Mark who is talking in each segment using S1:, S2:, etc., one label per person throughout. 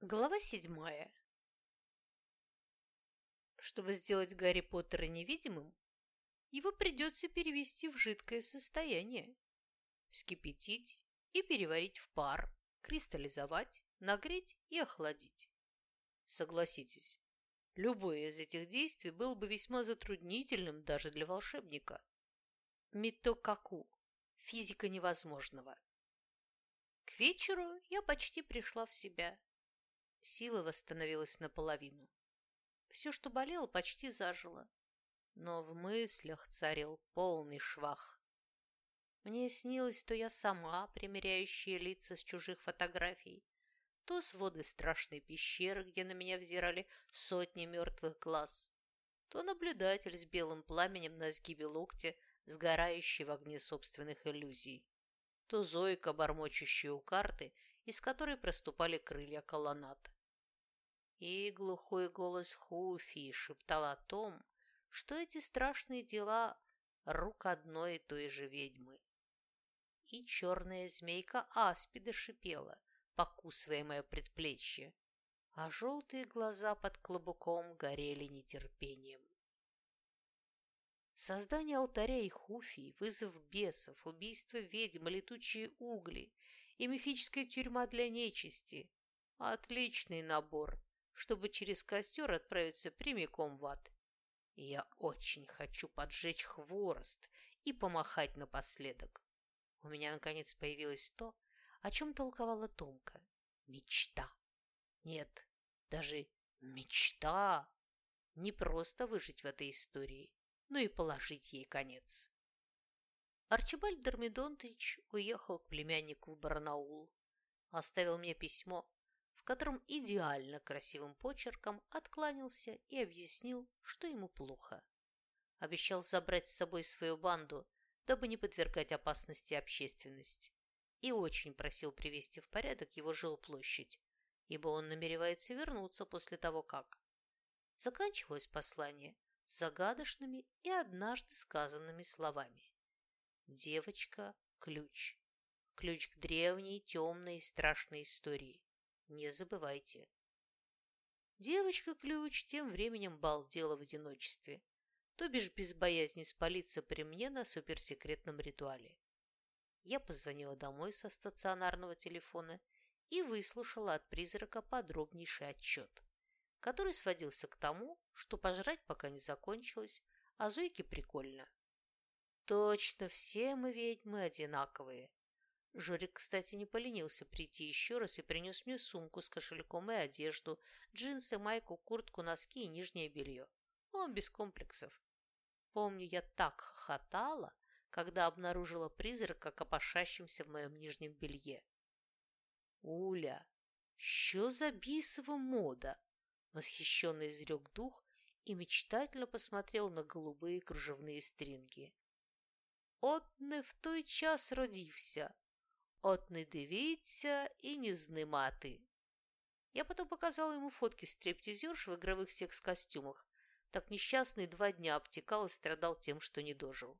S1: Глава седьмая. Чтобы сделать Гарри Поттера невидимым, его придется перевести в жидкое состояние, вскипятить и переварить в пар, кристаллизовать, нагреть и охладить. Согласитесь, любое из этих действий было бы весьма затруднительным даже для волшебника. Митокаку – физика невозможного. К вечеру я почти пришла в себя Сила восстановилась наполовину. Все, что болело, почти зажило. Но в мыслях царил полный швах. Мне снилось то я сама, примеряющая лица с чужих фотографий, то своды страшной пещеры, где на меня взирали сотни мертвых глаз, то наблюдатель с белым пламенем на сгибе локтя, сгорающий в огне собственных иллюзий, то Зойка, бормочущая у карты из которой проступали крылья колоннад. И глухой голос Хуфи шептал о том, что эти страшные дела рук одной и той же ведьмы. И черная змейка Аспида шипела, покусывая мое предплечье, а желтые глаза под клобуком горели нетерпением. Создание алтаря и хуфий, вызов бесов, убийство ведьм, летучие угли и мифическая тюрьма для нечисти. Отличный набор, чтобы через костер отправиться прямиком в ад. Я очень хочу поджечь хворост и помахать напоследок. У меня, наконец, появилось то, о чем толковала Томка. Мечта. Нет, даже мечта. Не просто выжить в этой истории, но и положить ей конец. Арчибальд Дормидонтович уехал к племяннику в Барнаул. Оставил мне письмо, в котором идеально красивым почерком откланялся и объяснил, что ему плохо. Обещал забрать с собой свою банду, дабы не подвергать опасности общественность. И очень просил привести в порядок его жилплощадь, ибо он намеревается вернуться после того, как. Заканчивалось послание загадочными и однажды сказанными словами. Девочка – ключ. Ключ к древней, темной и страшной истории. Не забывайте. Девочка-ключ тем временем балдела в одиночестве, то бишь без боязни спалиться при мне на суперсекретном ритуале. Я позвонила домой со стационарного телефона и выслушала от призрака подробнейший отчет, который сводился к тому, что пожрать пока не закончилось, а Зойке прикольно. Точно, все мы ведьмы одинаковые. Жорик, кстати, не поленился прийти еще раз и принес мне сумку с кошельком и одежду, джинсы, майку, куртку, носки и нижнее белье. Он без комплексов. Помню, я так хохотала, когда обнаружила призрака, копошащимся в моем нижнем белье. «Уля, что за бисова мода?» Восхищенно изрек дух и мечтательно посмотрел на голубые кружевные стринги. От не в той час родився, от не дивіться і не знимати. Я потом показала ему фотки стриптизерш в игровых секс-костюмах. Так несчастный два дня обтекал и страдал тем, что не дожил.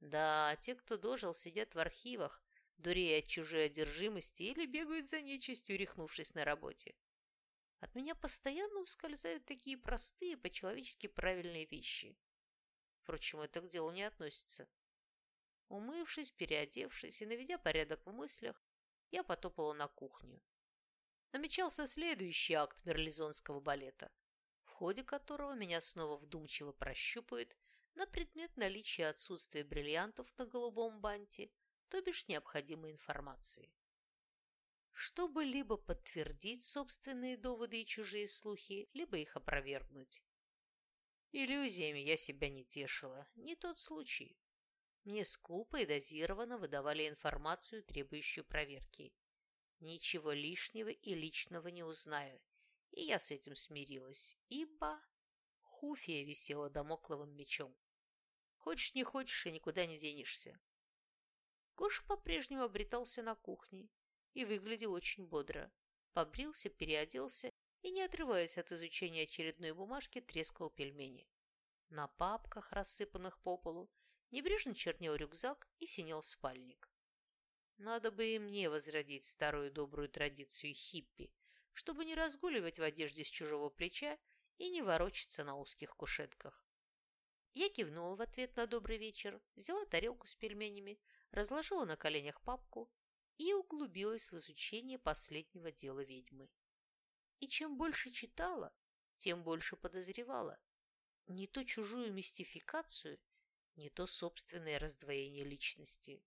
S1: Да, те, кто дожил, сидят в архивах, дурея от чужой или бегают за нечистью, рехнувшись на работе. От меня постоянно ускользают такие простые, по-человечески правильные вещи. Впрочем, это к делу не относится. Умывшись, переодевшись и наведя порядок в мыслях, я потопала на кухню. Намечался следующий акт мерлизонского балета, в ходе которого меня снова вдумчиво прощупают на предмет наличия отсутствия бриллиантов на голубом банте, то бишь необходимой информации. Чтобы либо подтвердить собственные доводы и чужие слухи, либо их опровергнуть. Иллюзиями я себя не тешила, не тот случай. Мне скупо и дозированно выдавали информацию, требующую проверки. Ничего лишнего и личного не узнаю, и я с этим смирилась, ибо Хуфия висела домокловым мечом. Хочешь не хочешь, и никуда не денешься. Гош по-прежнему обретался на кухне и выглядел очень бодро. Побрился, переоделся и, не отрываясь от изучения очередной бумажки, трескал пельмени. На папках, рассыпанных по полу, Небрежно чернел рюкзак и синел спальник. Надо бы и мне возродить старую добрую традицию хиппи, чтобы не разгуливать в одежде с чужого плеча и не ворочаться на узких кушетках. Я кивнула в ответ на добрый вечер, взяла тарелку с пельменями, разложила на коленях папку и углубилась в изучение последнего дела ведьмы. И чем больше читала, тем больше подозревала. Не то чужую мистификацию, не то собственное раздвоение личности.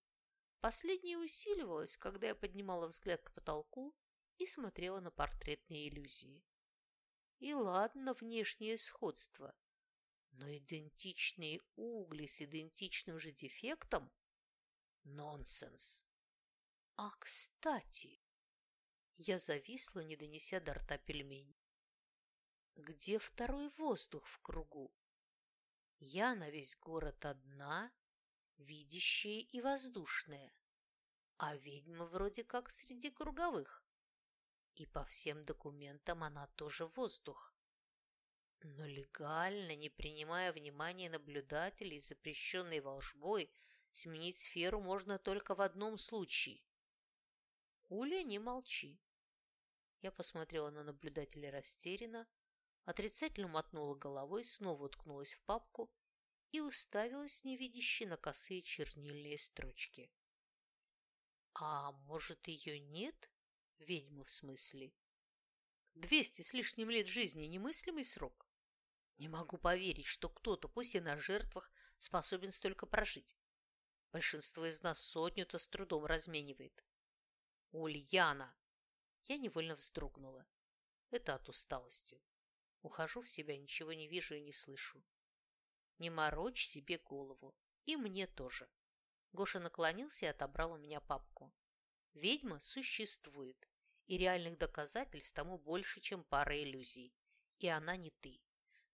S1: Последнее усиливалось, когда я поднимала взгляд к потолку и смотрела на портретные иллюзии. И ладно внешнее сходство, но идентичные угли с идентичным же дефектом – нонсенс. А, кстати, я зависла, не донеся до рта пельмень. Где второй воздух в кругу? Я на весь город одна, видящая и воздушная, а ведьма вроде как среди круговых. И по всем документам она тоже воздух. Но легально, не принимая внимания наблюдателей, запрещенной волжбой, сменить сферу можно только в одном случае. Уля, не молчи. Я посмотрела на наблюдателя растерянно, отрицательно мотнула головой, снова уткнулась в папку и уставилась невидяще на косые чернильные строчки. А может, ее нет? Ведьмы в смысле? Двести с лишним лет жизни – немыслимый срок. Не могу поверить, что кто-то, пусть и на жертвах, способен столько прожить. Большинство из нас сотню-то с трудом разменивает. Ульяна! Я невольно вздрогнула. Это от усталости. Ухожу в себя, ничего не вижу и не слышу. Не морочь себе голову. И мне тоже. Гоша наклонился и отобрал у меня папку. Ведьма существует, и реальных доказательств тому больше, чем пара иллюзий. И она не ты.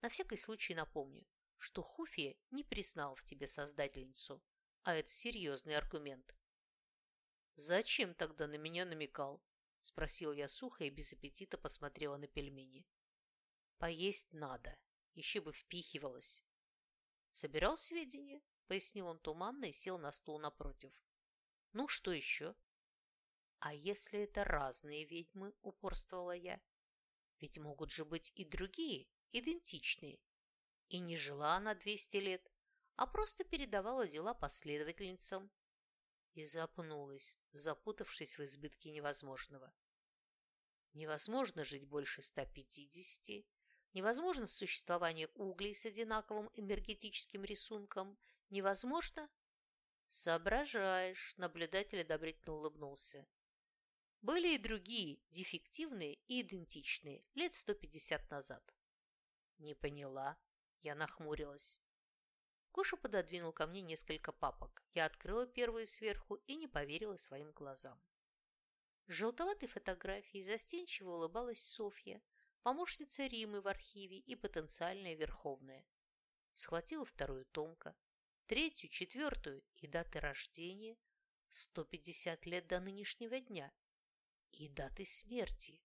S1: На всякий случай напомню, что Хуфия не признал в тебе создательницу, а это серьезный аргумент. «Зачем тогда на меня намекал?» – спросил я сухо и без аппетита посмотрела на пельмени. «Поесть надо, еще бы впихивалось». «Собирал сведения?» – пояснил он туманно и сел на стул напротив. «Ну, что еще?» «А если это разные ведьмы?» – упорствовала я. «Ведь могут же быть и другие, идентичные. И не жила она 200 лет, а просто передавала дела последовательницам. И запнулась, запутавшись в избытке невозможного. Невозможно жить больше 150, невозможно существование углей с одинаковым энергетическим рисунком, невозможно... Соображаешь, наблюдатель одобрительно улыбнулся. Были и другие, дефективные и идентичные, лет 150 назад. Не поняла. Я нахмурилась. Коша пододвинул ко мне несколько папок. Я открыла первую сверху и не поверила своим глазам. С желтоватой фотографией застенчиво улыбалась Софья, помощница Римы в архиве и потенциальная Верховная. Схватила вторую Томка, третью, четвертую и даты рождения 150 лет до нынешнего дня и даты смерти.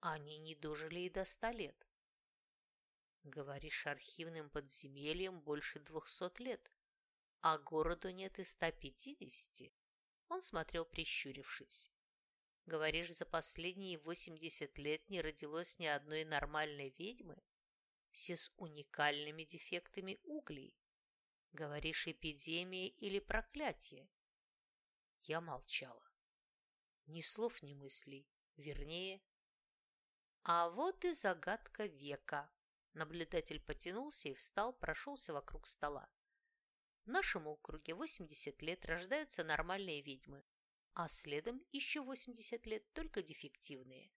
S1: Они не дожили и до ста лет. Говоришь, архивным подземельям больше двухсот лет, а городу нет и ста пятидесяти. Он смотрел, прищурившись. Говоришь, за последние восемьдесят лет не родилось ни одной нормальной ведьмы? Все с уникальными дефектами углей. Говоришь, эпидемия или проклятие? Я молчала. Ни слов, ни мыслей. Вернее, а вот и загадка века. Наблюдатель потянулся и встал, прошелся вокруг стола. В нашем округе 80 лет рождаются нормальные ведьмы, а следом еще 80 лет только дефективные.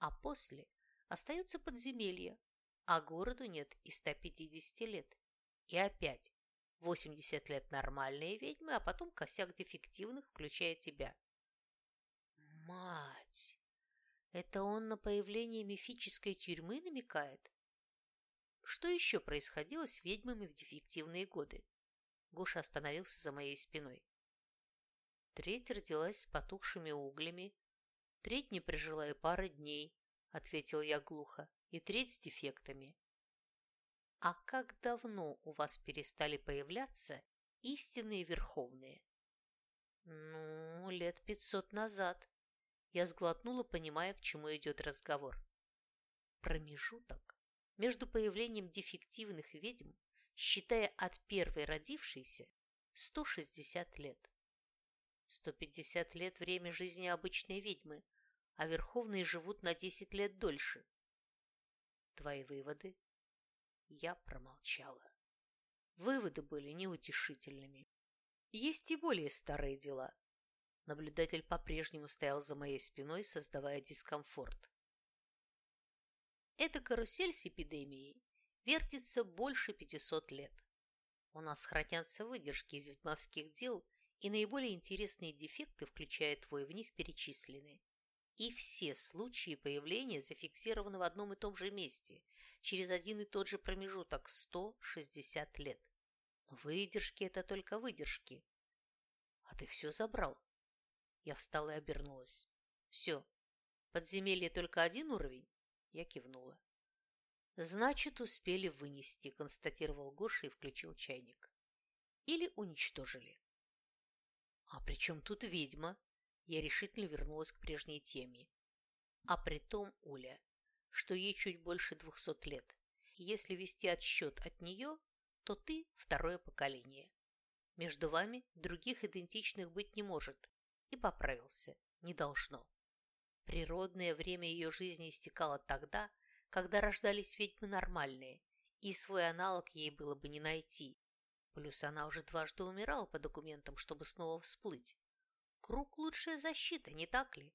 S1: А после остаются подземелья, а городу нет и 150 лет. И опять 80 лет нормальные ведьмы, а потом косяк дефективных, включая тебя. Мать! Это он на появление мифической тюрьмы намекает? Что еще происходило с ведьмами в дефективные годы? Гоша остановился за моей спиной. Треть родилась с потухшими углями, треть не прожила и пары дней, ответил я глухо, и треть с дефектами. А как давно у вас перестали появляться истинные верховные? Ну, лет пятьсот назад. Я сглотнула, понимая, к чему идет разговор. Промежуток между появлением дефективных ведьм, считая от первой родившейся, 160 лет. 150 лет – время жизни обычной ведьмы, а верховные живут на 10 лет дольше. Твои выводы? Я промолчала. Выводы были неутешительными. Есть и более старые дела. Наблюдатель по-прежнему стоял за моей спиной, создавая дискомфорт. Эта карусель с эпидемией вертится больше 500 лет. У нас хранятся выдержки из ведьмовских дел, и наиболее интересные дефекты, включая твой, в них перечислены. И все случаи появления зафиксированы в одном и том же месте, через один и тот же промежуток – 160 лет. Но выдержки – это только выдержки. А ты все забрал. Я встала и обернулась. Все. Подземелье только один уровень? Я кивнула. Значит, успели вынести, констатировал Гоша и включил чайник. Или уничтожили. А при чем тут ведьма? Я решительно вернулась к прежней теме. А при том, Уля, что ей чуть больше двухсот лет. Если вести отсчет от нее, то ты второе поколение. Между вами других идентичных быть не может. И поправился. Не должно. Природное время ее жизни истекало тогда, когда рождались ведьмы нормальные, и свой аналог ей было бы не найти. Плюс она уже дважды умирала по документам, чтобы снова всплыть. Круг – лучшая защита, не так ли?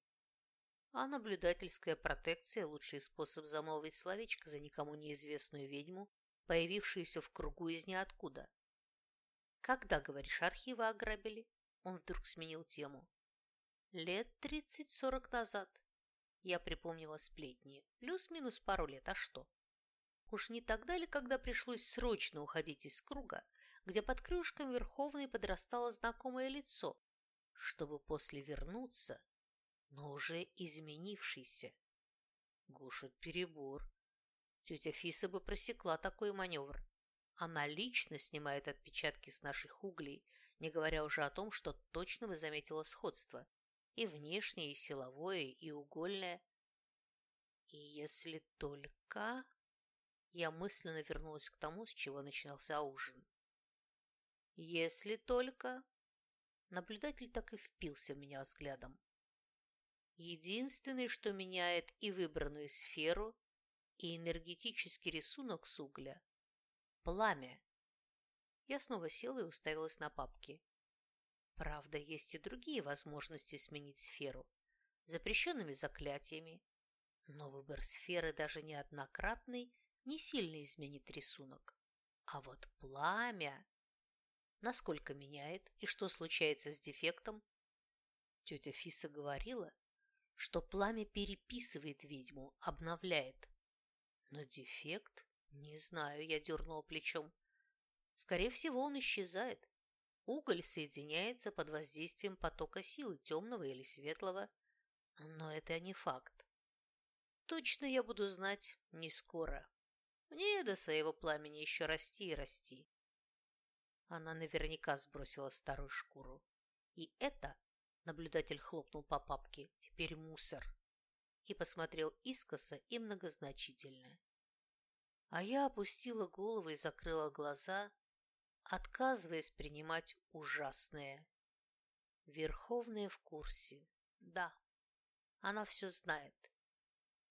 S1: А наблюдательская протекция – лучший способ замолвить словечко за никому неизвестную ведьму, появившуюся в кругу из ниоткуда. Когда, говоришь, архивы ограбили? Он вдруг сменил тему. Лет тридцать-сорок назад. Я припомнила сплетни. Плюс-минус пару лет, а что? Уж не тогда ли, когда пришлось срочно уходить из круга, где под крышком Верховной подрастало знакомое лицо, чтобы после вернуться, но уже изменившийся. Гушет перебор. Тетя Фиса бы просекла такой маневр. Она лично снимает отпечатки с наших углей, не говоря уже о том, что точно бы заметила сходство. И внешнее, и силовое, и угольное. И если только... Я мысленно вернулась к тому, с чего начинался ужин. Если только... Наблюдатель так и впился в меня взглядом. Единственное, что меняет и выбранную сферу, и энергетический рисунок с угля – пламя. Я снова села и уставилась на папки. Правда, есть и другие возможности сменить сферу, запрещенными заклятиями, но выбор сферы даже неоднократный не сильно изменит рисунок. А вот пламя насколько меняет и что случается с дефектом. Тетя Фиса говорила, что пламя переписывает ведьму, обновляет. Но дефект? Не знаю, я дернула плечом. Скорее всего, он исчезает. Уголь соединяется под воздействием потока силы, темного или светлого. Но это не факт. Точно я буду знать не скоро. Мне до своего пламени еще расти и расти. Она наверняка сбросила старую шкуру. И это, наблюдатель хлопнул по папке, теперь мусор. И посмотрел искоса и многозначительно. А я опустила голову и закрыла глаза, отказываясь принимать ужасное. Верховная в курсе. Да, она все знает.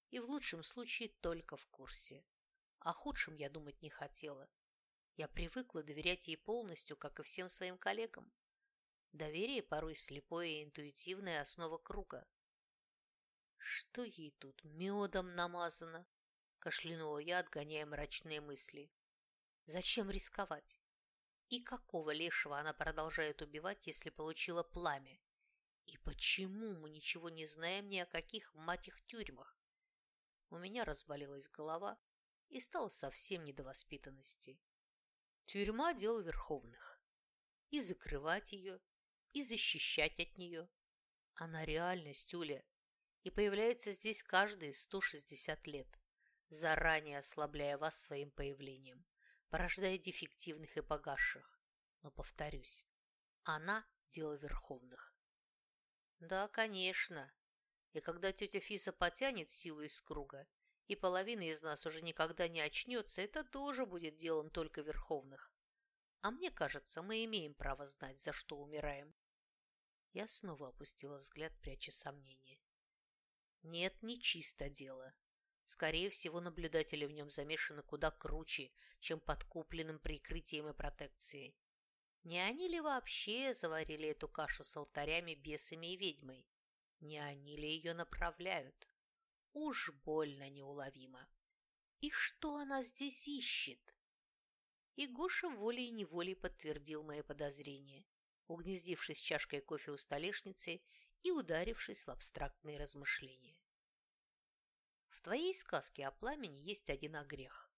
S1: И в лучшем случае только в курсе. О худшем я думать не хотела. Я привыкла доверять ей полностью, как и всем своим коллегам. Доверие порой слепое и интуитивная основа круга. Что ей тут, медом намазано? Кашлянула я, отгоняя мрачные мысли. Зачем рисковать? И какого лешего она продолжает убивать, если получила пламя? И почему мы ничего не знаем ни о каких, мать их, тюрьмах? У меня разболелась голова и стало совсем не до воспитанности. Тюрьма – дело верховных. И закрывать ее, и защищать от нее. Она реальность, Уля, и появляется здесь каждые 160 лет, заранее ослабляя вас своим появлением, порождая дефективных и погасших. Но, повторюсь, она – дело верховных. Да, конечно. И когда тетя Фиса потянет силу из круга, и половина из нас уже никогда не очнется, это тоже будет делом только верховных. А мне кажется, мы имеем право знать, за что умираем. Я снова опустила взгляд, пряча сомнения. Нет, не чисто дело. Скорее всего, наблюдатели в нем замешаны куда круче, чем под купленным прикрытием и протекцией. Не они ли вообще заварили эту кашу с алтарями, бесами и ведьмой? Не они ли ее направляют? Уж больно неуловимо. И что она здесь ищет? И Гоша волей-неволей подтвердил мои подозрения, угнездившись чашкой кофе у столешницы и ударившись в абстрактные размышления. В твоей сказке о пламени есть один огрех.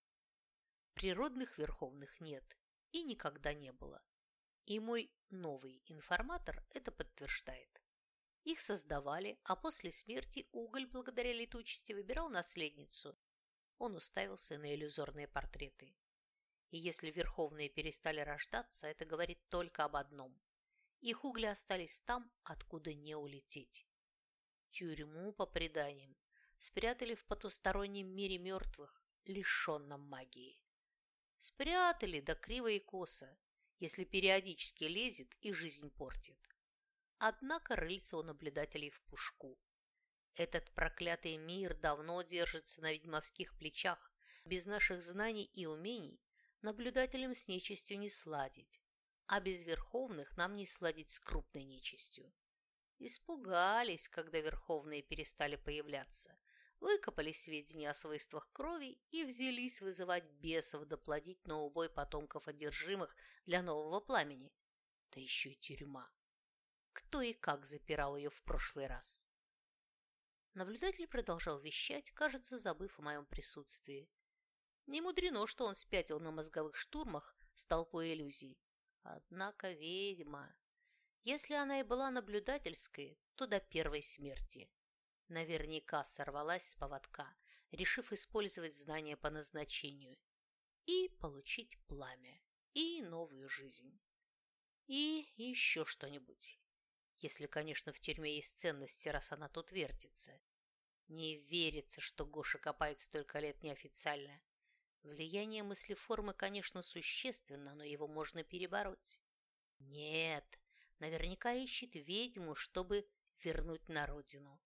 S1: Природных верховных нет и никогда не было. И мой новый информатор это подтверждает. Их создавали, а после смерти уголь, благодаря летучести, выбирал наследницу. Он уставился на иллюзорные портреты. И если верховные перестали рождаться, это говорит только об одном. Их угли остались там, откуда не улететь. Тюрьму, по преданиям, спрятали в потустороннем мире мертвых, лишенном магии. Спрятали, да криво и косо, если периодически лезет и жизнь портит. Однако рыльца у наблюдателей в пушку. Этот проклятый мир давно держится на ведьмовских плечах. Без наших знаний и умений наблюдателям с нечистью не сладить, а без верховных нам не сладить с крупной нечистью. Испугались, когда верховные перестали появляться, выкопали сведения о свойствах крови и взялись вызывать бесов доплодить на убой потомков одержимых для нового пламени. Да еще и тюрьма. Кто и как запирал ее в прошлый раз? Наблюдатель продолжал вещать, кажется, забыв о моем присутствии. Не мудрено, что он спятил на мозговых штурмах с толпой иллюзий. Однако ведьма... Если она и была наблюдательской, то до первой смерти. Наверняка сорвалась с поводка, решив использовать знания по назначению и получить пламя, и новую жизнь. И еще что-нибудь. Если, конечно, в тюрьме есть ценности, раз она тут вертится. Не верится, что Гоша копает столько лет неофициально. Влияние мыслеформы, конечно, существенно, но его можно перебороть. Нет, наверняка ищет ведьму, чтобы вернуть на родину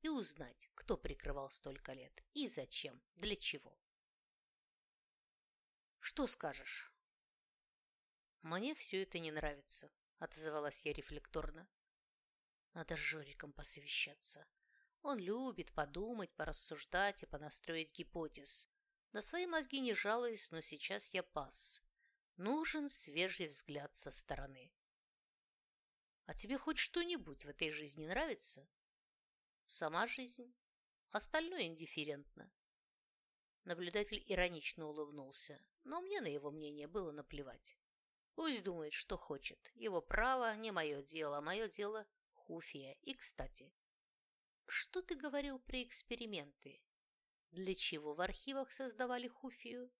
S1: и узнать, кто прикрывал столько лет и зачем, для чего. «Что скажешь?» «Мне все это не нравится», — отозвалась я рефлекторно. «Надо с Жориком посовещаться. Он любит подумать, порассуждать и понастроить гипотез. На свои мозги не жалуюсь, но сейчас я пас. Нужен свежий взгляд со стороны. А тебе хоть что-нибудь в этой жизни нравится? Сама жизнь. Остальное индифферентно. Наблюдатель иронично улыбнулся, но мне на его мнение было наплевать. Пусть думает, что хочет. Его право не мое дело, а мое дело – Хуфия. И, кстати, что ты говорил про эксперименты? Для чего в архивах создавали Хуфию?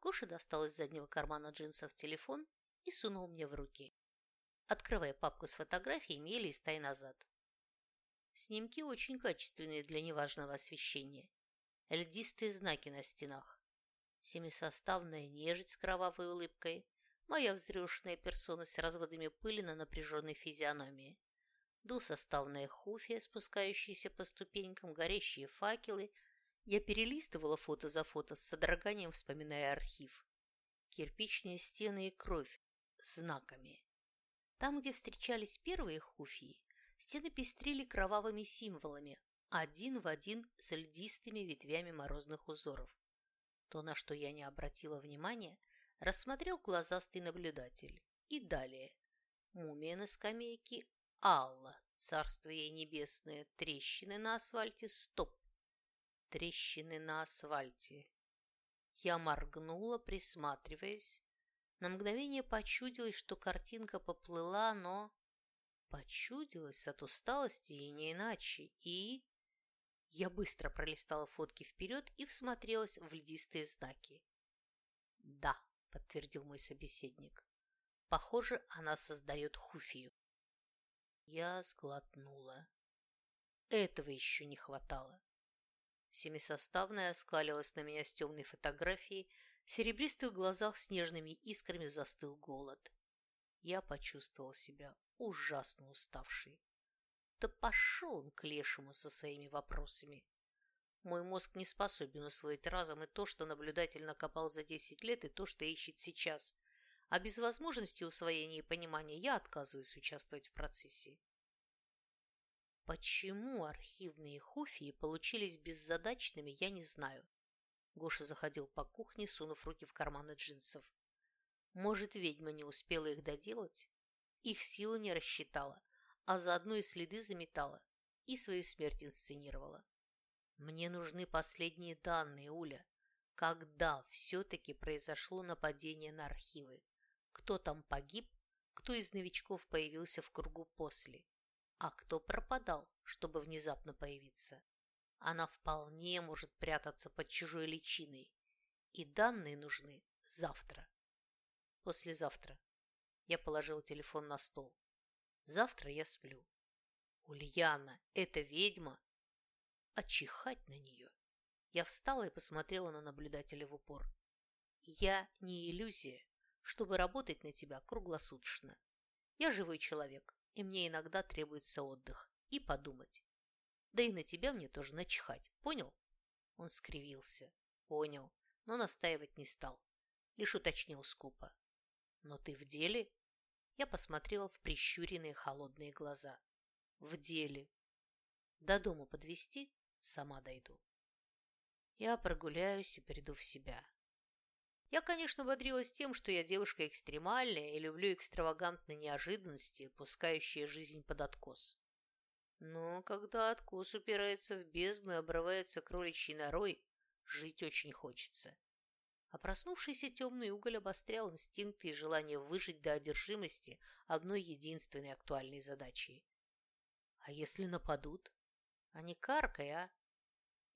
S1: Гоша достал из заднего кармана джинсов телефон и сунул мне в руки, открывая папку с фотографиями и листай назад. Снимки очень качественные для неважного освещения. Льдистые знаки на стенах. Семисоставная нежить с кровавой улыбкой. Моя взрешенная персона с разводами пыли на напряженной физиономии. Двусоставная хуфия, спускающаяся по ступенькам, горящие факелы. Я перелистывала фото за фото с содроганием, вспоминая архив. Кирпичные стены и кровь. Знаками. Там, где встречались первые хуфии, Стены пестрили кровавыми символами, один в один с льдистыми ветвями морозных узоров. То, на что я не обратила внимания, рассмотрел глазастый наблюдатель. И далее. Мумия на скамейке, Алла, царство ей небесное, трещины на асфальте, стоп. Трещины на асфальте. Я моргнула, присматриваясь. На мгновение почудилось, что картинка поплыла, но... Почудилась от усталости и не иначе. И... Я быстро пролистала фотки вперед и всмотрелась в льдистые знаки. «Да», — подтвердил мой собеседник. «Похоже, она создает хуфию». Я сглотнула. Этого еще не хватало. Семисоставная оскалилась на меня с темной фотографией, в серебристых глазах снежными искрами застыл голод. Я почувствовал себя ужасно уставшей. Да пошел он к лешему со своими вопросами. Мой мозг не способен усвоить разом и то, что наблюдатель накопал за десять лет, и то, что ищет сейчас. А без возможности усвоения и понимания я отказываюсь участвовать в процессе. Почему архивные хуфии получились беззадачными, я не знаю. Гоша заходил по кухне, сунув руки в карманы джинсов. Может, ведьма не успела их доделать? Их силы не рассчитала, а заодно и следы заметала, и свою смерть инсценировала. Мне нужны последние данные, Уля. Когда все-таки произошло нападение на архивы? Кто там погиб? Кто из новичков появился в кругу после? а кто пропадал, чтобы внезапно появиться. Она вполне может прятаться под чужой личиной, и данные нужны завтра. Послезавтра. Я положил телефон на стол. Завтра я сплю. Ульяна, это ведьма? Очихать на нее. Я встала и посмотрела на наблюдателя в упор. Я не иллюзия, чтобы работать на тебя круглосуточно. Я живой человек, и мне иногда требуется отдых и подумать. Да и на тебя мне тоже начихать, понял? Он скривился. Понял, но настаивать не стал. Лишь уточнил скупо. Но ты в деле? Я посмотрела в прищуренные холодные глаза. В деле. До дома подвести сама дойду. Я прогуляюсь и приду в себя. Я, конечно, бодрилась тем, что я девушка экстремальная и люблю экстравагантные неожиданности, пускающие жизнь под откос. Но когда откос упирается в бездну и обрывается кроличьей норой, жить очень хочется. А проснувшийся темный уголь обострял инстинкты и желание выжить до одержимости одной единственной актуальной задачей. А если нападут? А не а?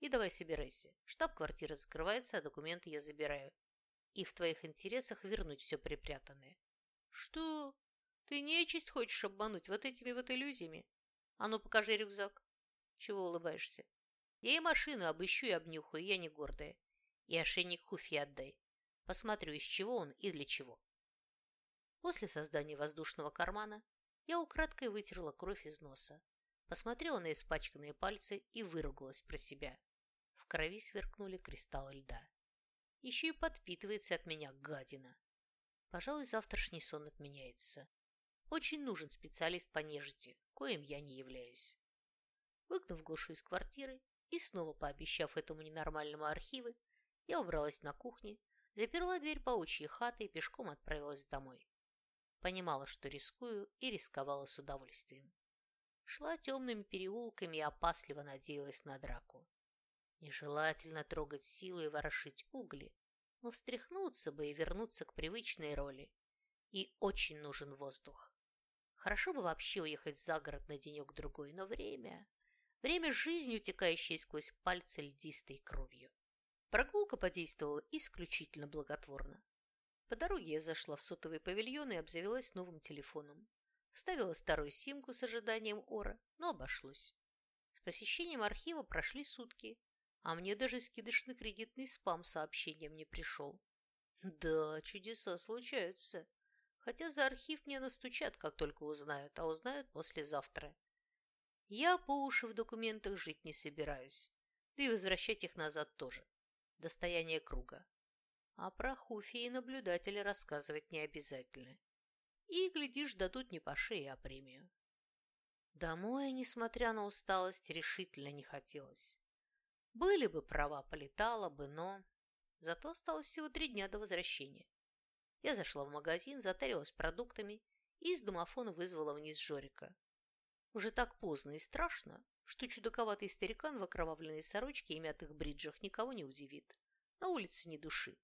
S1: И давай собирайся. Штаб-квартира закрывается, а документы я забираю и в твоих интересах вернуть все припрятанное. Что? Ты нечисть хочешь обмануть вот этими вот иллюзиями? А ну, покажи рюкзак. Чего улыбаешься? Я и машину обыщу и обнюхаю, я не гордая. И ошейник Хуфи отдай. Посмотрю, из чего он и для чего. После создания воздушного кармана я украдкой вытерла кровь из носа, посмотрела на испачканные пальцы и выругалась про себя. В крови сверкнули кристаллы льда. Еще и подпитывается от меня, гадина. Пожалуй, завтрашний сон отменяется. Очень нужен специалист по нежити, коим я не являюсь. Выгнав Гошу из квартиры и снова пообещав этому ненормальному архивы, я убралась на кухне, заперла дверь паучьей хаты и пешком отправилась домой. Понимала, что рискую, и рисковала с удовольствием. Шла темными переулками и опасливо надеялась на драку. Нежелательно трогать силу и ворошить угли, но встряхнуться бы и вернуться к привычной роли. И очень нужен воздух. Хорошо бы вообще уехать за город на денек-другой, но время... Время жизни, утекающее сквозь пальцы льдистой кровью. Прогулка подействовала исключительно благотворно. По дороге я зашла в сотовый павильон и обзавелась новым телефоном. Вставила старую симку с ожиданием ора, но обошлось. С посещением архива прошли сутки, а мне даже скидочный кредитный спам сообщением не пришел. Да, чудеса случаются. Хотя за архив мне настучат, как только узнают, а узнают послезавтра. Я по уши в документах жить не собираюсь. Да и возвращать их назад тоже. Достояние круга. А про Хуфи и наблюдателя рассказывать не обязательно. И, глядишь, дадут не по шее, а премию. Домой, несмотря на усталость, решительно не хотелось. Были бы права, полетала бы, но... Зато осталось всего три дня до возвращения. Я зашла в магазин, затарилась продуктами и из домофона вызвала вниз Жорика. Уже так поздно и страшно, что чудаковатый старикан в окровавленной сорочке и мятых бриджах никого не удивит. На улице ни души.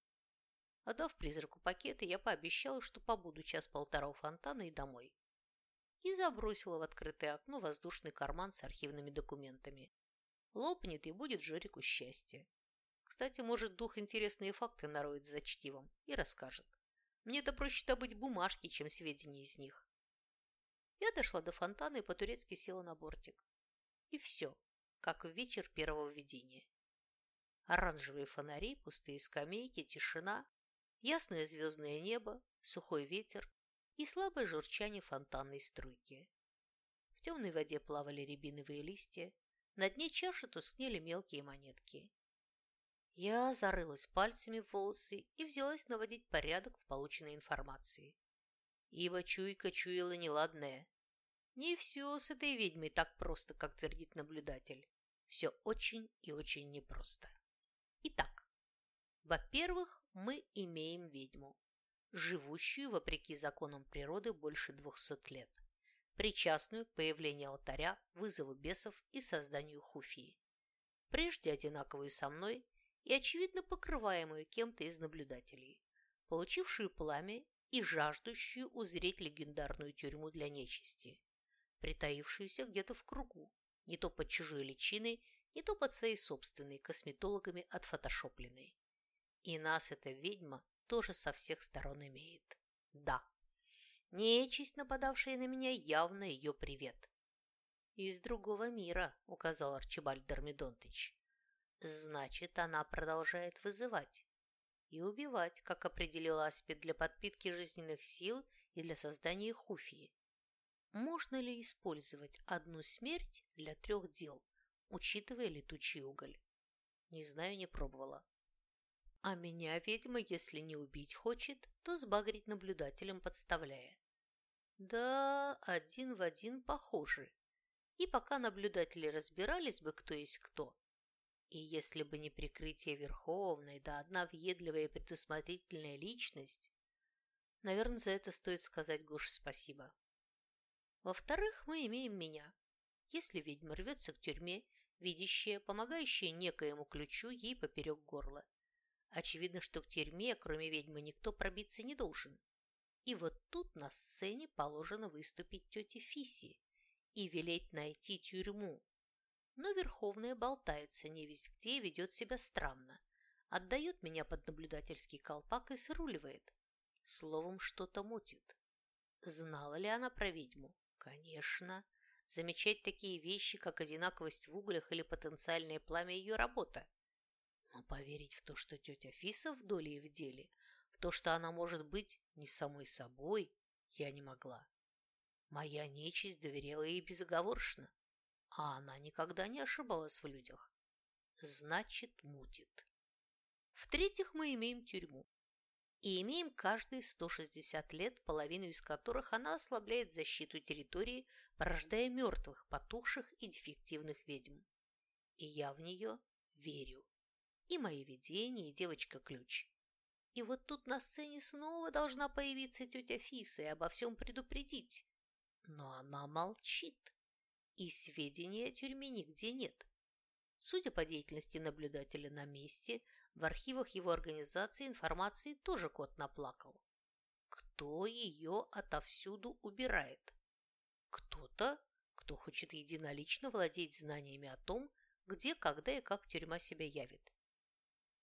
S1: Отдав призраку пакеты, я пообещала, что побуду час-полтора у фонтана и домой. И забросила в открытое окно воздушный карман с архивными документами. Лопнет, и будет Жорику счастье. Кстати, может, дух интересные факты нароет за чтивом и расскажет. Мне-то проще добыть бумажки, чем сведения из них. Я дошла до фонтана и по-турецки села на бортик. И все, как в вечер первого видения. Оранжевые фонари, пустые скамейки, тишина, ясное звездное небо, сухой ветер и слабое журчание фонтанной струйки. В темной воде плавали рябиновые листья, на дне чаши тускнели мелкие монетки. Я зарылась пальцами в волосы и взялась наводить порядок в полученной информации. Ибо чуйка чуяла неладное. Не все с этой ведьмой так просто, как твердит наблюдатель. Все очень и очень непросто. Итак, во-первых, мы имеем ведьму, живущую вопреки законам природы больше двухсот лет, причастную к появлению алтаря, вызову бесов и созданию хуфии. Прежде одинаковую со мной и, очевидно, покрываемую кем-то из наблюдателей, получившую пламя и жаждущую узреть легендарную тюрьму для нечисти, притаившуюся где-то в кругу, не то под чужой личиной, не то под своей собственной, косметологами отфотошопленной. И нас эта ведьма тоже со всех сторон имеет. Да, нечисть, нападавшая на меня, явно ее привет. «Из другого мира», — указал Арчибальд Дормидонтыч. «Значит, она продолжает вызывать и убивать, как определил Аспид, для подпитки жизненных сил и для создания хуфии. Можно ли использовать одну смерть для трех дел, учитывая летучий уголь? Не знаю, не пробовала. А меня ведьма, если не убить хочет, то сбагрить наблюдателем подставляя. Да, один в один похожи. И пока наблюдатели разбирались бы, кто есть кто, и если бы не прикрытие Верховной, да одна въедливая и предусмотрительная личность, наверное, за это стоит сказать Гоше спасибо. Во-вторых, мы имеем меня. Если ведьма рвется к тюрьме, видящая, помогающая некоему ключу ей поперек горла, Очевидно, что к тюрьме, кроме ведьмы, никто пробиться не должен. И вот тут на сцене положено выступить тете Фиси и велеть найти тюрьму. Но Верховная болтается невесть где ведет себя странно. Отдает меня под наблюдательский колпак и сруливает. Словом, что-то мутит. Знала ли она про ведьму? Конечно. Замечать такие вещи, как одинаковость в углях или потенциальное пламя ее работа. Но поверить в то, что тетя Фиса в доле и в деле, то, что она может быть не самой собой, я не могла. Моя нечисть доверяла ей безоговорочно, а она никогда не ошибалась в людях. Значит, мутит. В-третьих, мы имеем тюрьму. И имеем каждые 160 лет, половину из которых она ослабляет защиту территории, порождая мертвых, потухших и дефективных ведьм. И я в нее верю и мои видения, и девочка-ключ. И вот тут на сцене снова должна появиться тетя Фиса и обо всем предупредить. Но она молчит, и сведений о тюрьме нигде нет. Судя по деятельности наблюдателя на месте, в архивах его организации информации тоже кот наплакал. Кто ее отовсюду убирает? Кто-то, кто хочет единолично владеть знаниями о том, где, когда и как тюрьма себя явит.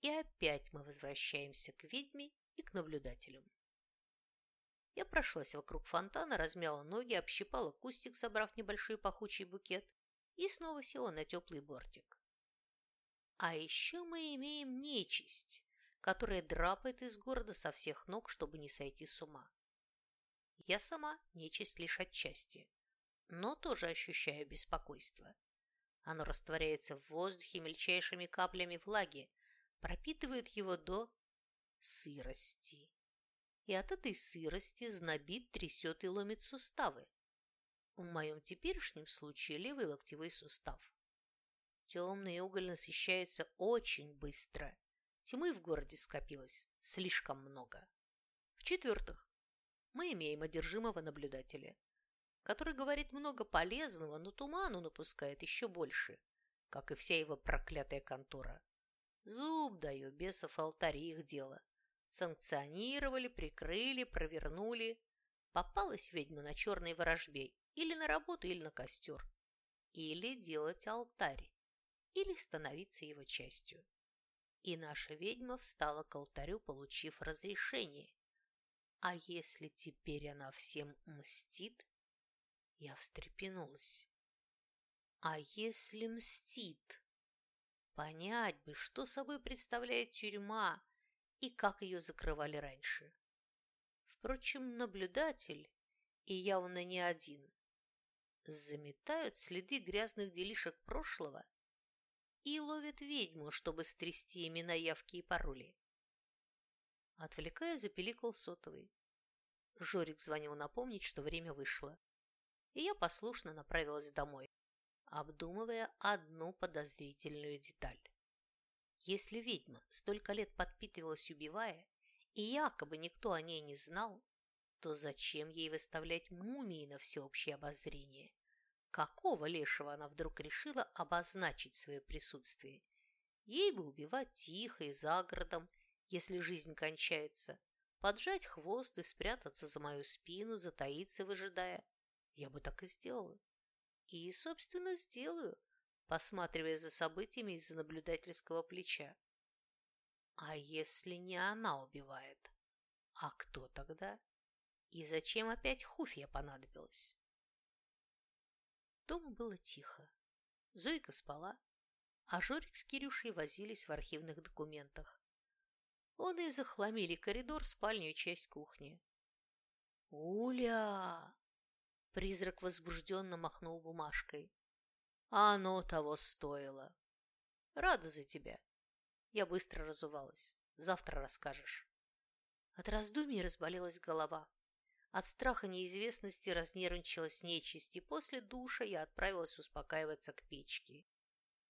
S1: И опять мы возвращаемся к ведьме и к наблюдателям. Я прошлась вокруг фонтана, размяла ноги, общипала кустик, собрав небольшой пахучий букет, и снова села на теплый бортик. А еще мы имеем нечисть, которая драпает из города со всех ног, чтобы не сойти с ума. Я сама нечисть лишь отчасти, но тоже ощущаю беспокойство. Оно растворяется в воздухе мельчайшими каплями влаги, пропитывает его до сырости. И от этой сырости знобит, трясет и ломит суставы. В моем теперешнем случае левый локтевой сустав. Темный уголь насыщается очень быстро. Тьмы в городе скопилось слишком много. В-четвертых, мы имеем одержимого наблюдателя, который говорит много полезного, но туману напускает еще больше, как и вся его проклятая контора. Зуб даю, бесов алтари их дело. Санкционировали, прикрыли, провернули. Попалась ведьма на черной ворожбе или на работу, или на костер. Или делать алтарь, или становиться его частью. И наша ведьма встала к алтарю, получив разрешение. А если теперь она всем мстит? Я встрепенулась. А если мстит? Понять бы, что собой представляет тюрьма и как ее закрывали раньше. Впрочем, наблюдатель, и явно не один, заметают следы грязных делишек прошлого и ловят ведьму, чтобы стрясти имена, явки и пароли. Отвлекая, запеликал сотовый. Жорик звонил напомнить, что время вышло. И я послушно направилась домой, обдумывая одну подозрительную деталь. Если ведьма столько лет подпитывалась, убивая, и якобы никто о ней не знал, то зачем ей выставлять мумии на всеобщее обозрение? Какого лешего она вдруг решила обозначить свое присутствие? Ей бы убивать тихо и за городом, если жизнь кончается, поджать хвост и спрятаться за мою спину, затаиться, выжидая. Я бы так и сделала. И, собственно, сделаю, посматривая за событиями из-за наблюдательского плеча. А если не она убивает? А кто тогда? И зачем опять Хуфья понадобилась? Дома было тихо. Зойка спала, а Жорик с Кирюшей возились в архивных документах. Он и захламили коридор, спальню и часть кухни. «Уля!» Призрак возбужденно махнул бумажкой. А оно того стоило. Рада за тебя. Я быстро разувалась. Завтра расскажешь. От раздумий разболелась голова. От страха неизвестности разнервничалась нечисть, и после душа я отправилась успокаиваться к печке.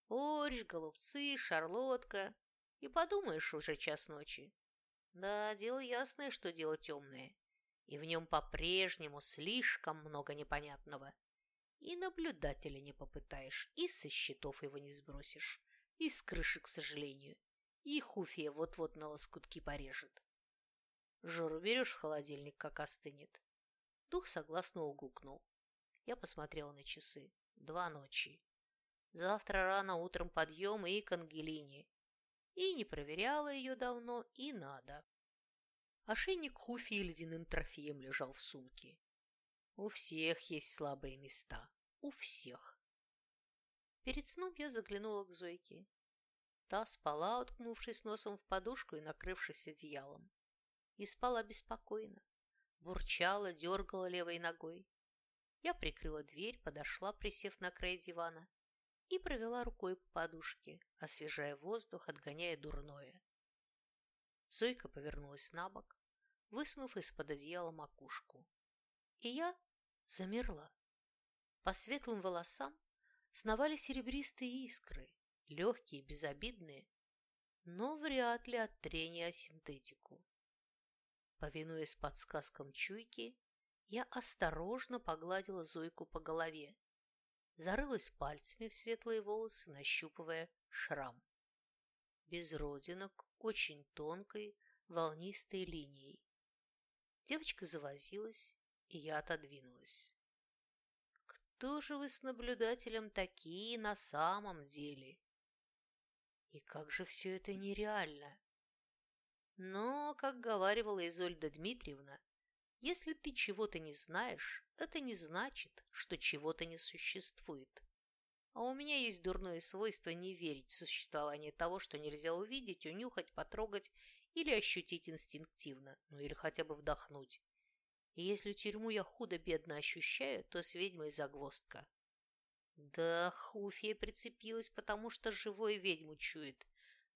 S1: Борщ, голубцы, шарлотка. И подумаешь, уже час ночи. Да, дело ясное, что дело темное. И в нем по-прежнему слишком много непонятного. И наблюдателя не попытаешь, и со счетов его не сбросишь, и с крыши, к сожалению. И Хуфия вот-вот на лоскутки порежет. Жору берешь в холодильник, как остынет. Дух согласно угукнул. Я посмотрела на часы. Два ночи. Завтра рано утром подъем и к Ангелине. И не проверяла ее давно, и надо. Ошейник Хуфи ледяным трофеем лежал в сумке. У всех есть слабые места. У всех. Перед сном я заглянула к Зойке. Та спала, уткнувшись носом в подушку и накрывшись одеялом и спала беспокойно. Бурчала, дергала левой ногой. Я прикрыла дверь, подошла, присев на край дивана, и провела рукой по подушке, освежая воздух, отгоняя дурное. Зойка повернулась на бок, высунув из-под одеяла макушку. И я замерла. По светлым волосам сновали серебристые искры, легкие, безобидные, но вряд ли от трения о синтетику. Повинуясь подсказкам чуйки, я осторожно погладила Зойку по голове, зарылась пальцами в светлые волосы, нащупывая шрам. Без родинок, очень тонкой, волнистой линией. Девочка завозилась, и я отодвинулась. Кто же вы с наблюдателем такие на самом деле? И как же все это нереально! Но, как говаривала Изольда Дмитриевна, если ты чего-то не знаешь, это не значит, что чего-то не существует. А у меня есть дурное свойство не верить в существование того, что нельзя увидеть, унюхать, потрогать или ощутить инстинктивно, ну или хотя бы вдохнуть. И если тюрьму я худо-бедно ощущаю, то с ведьмой загвоздка. Да, Хуфия прицепилась, потому что живой ведьму чует,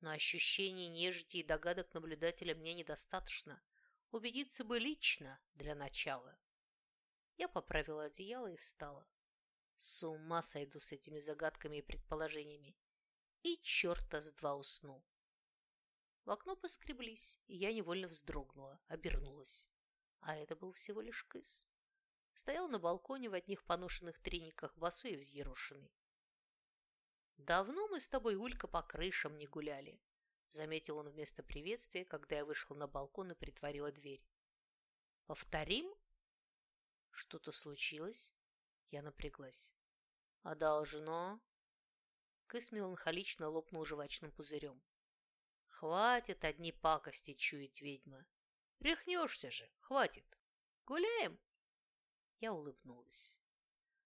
S1: но ощущений нежити и догадок наблюдателя мне недостаточно. Убедиться бы лично для начала. Я поправила одеяло и встала. С ума сойду с этими загадками и предположениями. И черта с два усну. В окно поскреблись, и я невольно вздрогнула, обернулась. А это был всего лишь кыс. Стоял на балконе в одних поношенных трениках, босой и взъерошенный. «Давно мы с тобой, Улька, по крышам не гуляли», заметил он вместо приветствия, когда я вышла на балкон и притворила дверь. «Повторим?» «Что-то случилось?» Я напряглась. «А должно?» Кыс меланхолично лопнул жвачным пузырем. «Хватит одни пакости чуять ведьма. Рехнешься же, хватит. Гуляем?» Я улыбнулась.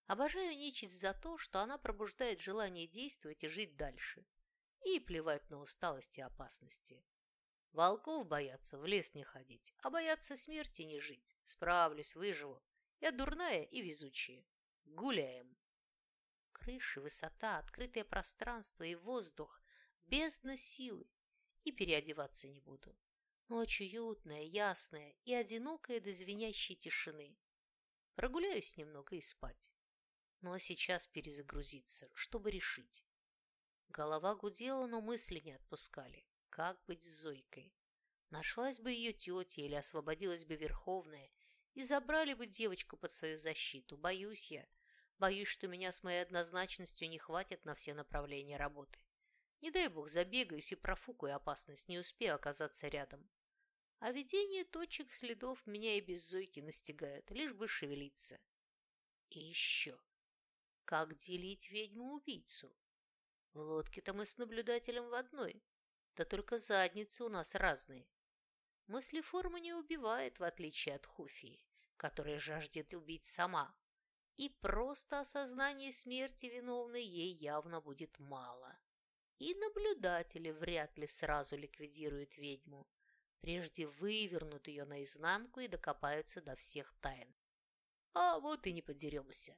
S1: Обожаю нечисть за то, что она пробуждает желание действовать и жить дальше. И плевать на усталость и опасности. Волков боятся в лес не ходить, а боятся смерти не жить. Справлюсь, выживу. Я дурная и везучая. Гуляем. Крыши, высота, открытое пространство и воздух, бездна силы. И переодеваться не буду. Ночь уютная, ясная и одинокая до звенящей тишины. Прогуляюсь немного и спать. Но сейчас перезагрузиться, чтобы решить. Голова гудела, но мысли не отпускали. Как быть с Зойкой? Нашлась бы ее тетя или освободилась бы Верховная, и забрали бы девочку под свою защиту. Боюсь я. Боюсь, что меня с моей однозначностью не хватит на все направления работы. Не дай бог забегаюсь и профукаю опасность, не успею оказаться рядом. А видение точек следов меня и без Зойки настигают, лишь бы шевелиться. И еще. Как делить ведьму-убийцу? В лодке-то мы с наблюдателем в одной, да только задницы у нас разные. Мыслеформа не убивает, в отличие от Хуфии, которая жаждет убить сама. И просто осознание смерти виновной ей явно будет мало. И наблюдатели вряд ли сразу ликвидируют ведьму, прежде вывернут ее наизнанку и докопаются до всех тайн. А вот и не подеремся.